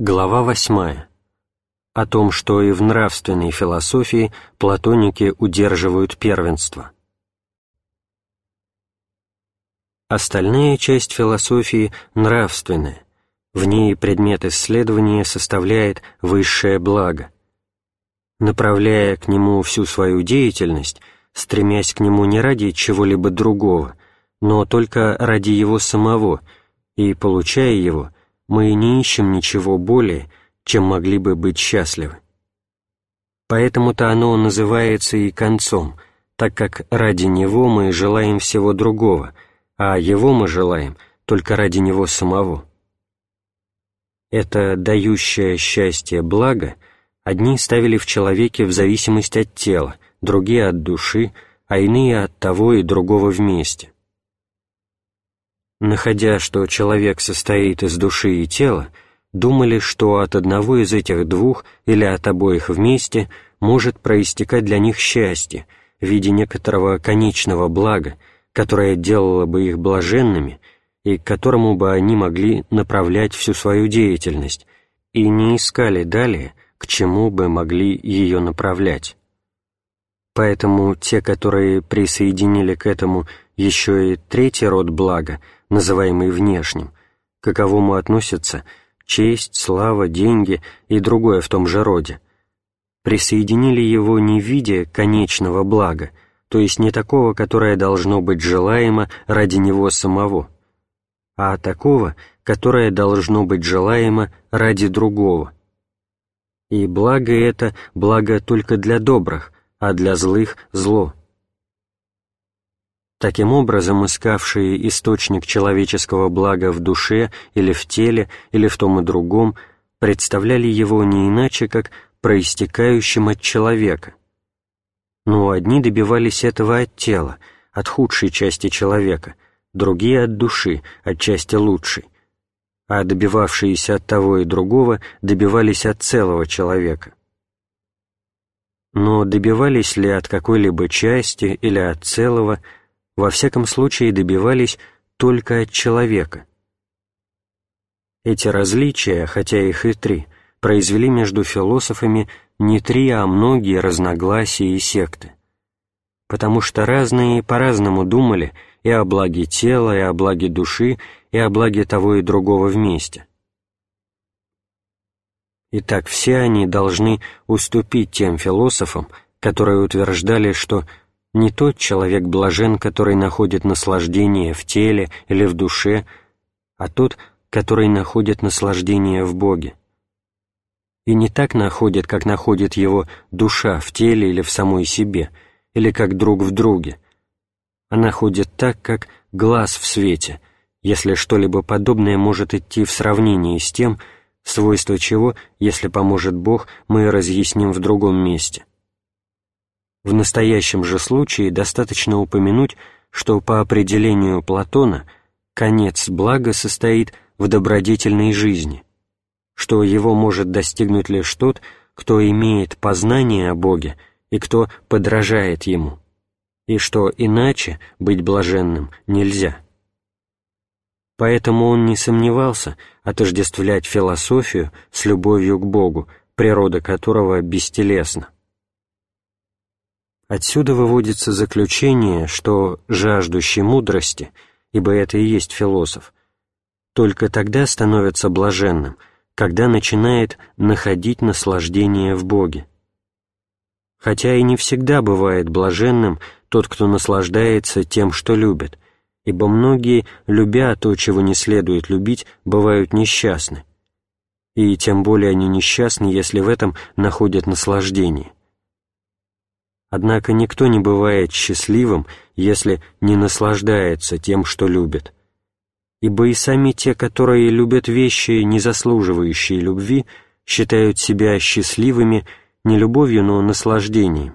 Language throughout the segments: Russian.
Глава восьмая. О том, что и в нравственной философии платоники удерживают первенство. Остальная часть философии нравственная. В ней предмет исследования составляет высшее благо. Направляя к нему всю свою деятельность, стремясь к нему не ради чего-либо другого, но только ради его самого, и, получая его, мы не ищем ничего более, чем могли бы быть счастливы. Поэтому-то оно называется и концом, так как ради него мы желаем всего другого, а его мы желаем только ради него самого. Это дающее счастье благо одни ставили в человеке в зависимость от тела, другие от души, а иные от того и другого вместе. Находя, что человек состоит из души и тела, думали, что от одного из этих двух или от обоих вместе может проистекать для них счастье в виде некоторого конечного блага, которое делало бы их блаженными и к которому бы они могли направлять всю свою деятельность, и не искали далее, к чему бы могли ее направлять. Поэтому те, которые присоединили к этому еще и третий род блага, называемый внешним, к каковому относятся честь, слава, деньги и другое в том же роде, присоединили его не в виде конечного блага, то есть не такого, которое должно быть желаемо ради него самого, а такого, которое должно быть желаемо ради другого. И благо это благо только для добрых, а для злых — зло. Таким образом, искавшие источник человеческого блага в душе или в теле, или в том и другом, представляли его не иначе, как проистекающим от человека. Но одни добивались этого от тела, от худшей части человека, другие — от души, от части лучшей, а добивавшиеся от того и другого добивались от целого человека. Но добивались ли от какой-либо части или от целого — во всяком случае добивались только от человека. Эти различия, хотя их и три, произвели между философами не три, а многие разногласия и секты, потому что разные по-разному думали и о благе тела, и о благе души, и о благе того и другого вместе. Итак, все они должны уступить тем философам, которые утверждали, что не тот человек блажен, который находит наслаждение в теле или в душе, а тот, который находит наслаждение в Боге. И не так находит, как находит его душа в теле или в самой себе, или как друг в друге, а находит так, как глаз в свете, если что-либо подобное может идти в сравнении с тем, свойства чего, если поможет Бог, мы разъясним в другом месте. В настоящем же случае достаточно упомянуть, что по определению Платона конец блага состоит в добродетельной жизни, что его может достигнуть лишь тот, кто имеет познание о Боге и кто подражает Ему, и что иначе быть блаженным нельзя. Поэтому он не сомневался отождествлять философию с любовью к Богу, природа которого бестелесна. Отсюда выводится заключение, что жаждущий мудрости, ибо это и есть философ, только тогда становится блаженным, когда начинает находить наслаждение в Боге. Хотя и не всегда бывает блаженным тот, кто наслаждается тем, что любит, ибо многие, любя то, чего не следует любить, бывают несчастны. И тем более они несчастны, если в этом находят наслаждение. Однако никто не бывает счастливым, если не наслаждается тем, что любит. Ибо и сами те, которые любят вещи, не заслуживающие любви, считают себя счастливыми не любовью, но наслаждением.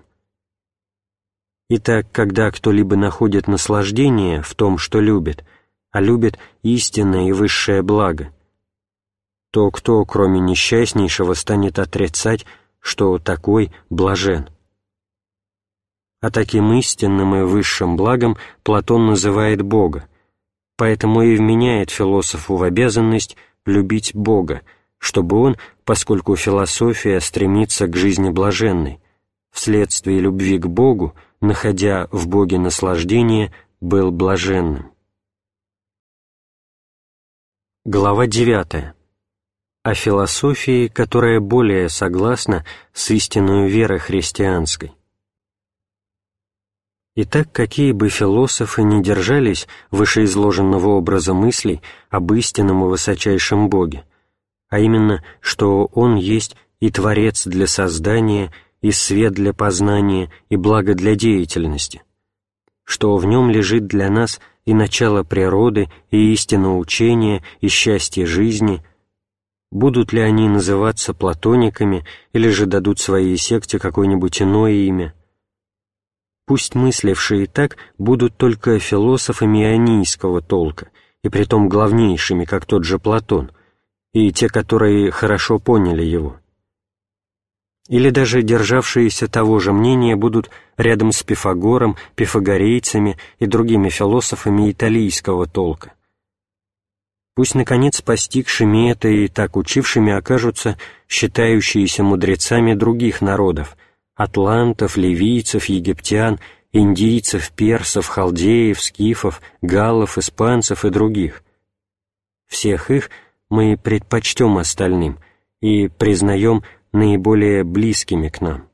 Итак, когда кто-либо находит наслаждение в том, что любит, а любит истинное и высшее благо, то кто, кроме несчастнейшего, станет отрицать, что такой блажен? А таким истинным и высшим благом Платон называет Бога, поэтому и вменяет философу в обязанность любить Бога, чтобы он, поскольку философия стремится к жизни блаженной, вследствие любви к Богу, находя в Боге наслаждение, был блаженным. Глава 9. О философии, которая более согласна с истинной верой христианской. Итак, какие бы философы ни держались вышеизложенного образа мыслей об истинном и высочайшем Боге, а именно, что Он есть и Творец для создания, и свет для познания, и благо для деятельности, что в Нем лежит для нас и начало природы, и истина учения, и счастье жизни, будут ли они называться платониками или же дадут своей секте какое-нибудь иное имя. Пусть мыслившие так будут только философами ионийского толка, и притом главнейшими, как тот же Платон, и те, которые хорошо поняли его. Или даже державшиеся того же мнения будут рядом с Пифагором, пифагорейцами и другими философами италийского толка. Пусть, наконец, постигшими это и так учившими окажутся считающиеся мудрецами других народов — атлантов, ливийцев, египтян, индийцев, персов, халдеев, скифов, галлов, испанцев и других. Всех их мы предпочтем остальным и признаем наиболее близкими к нам.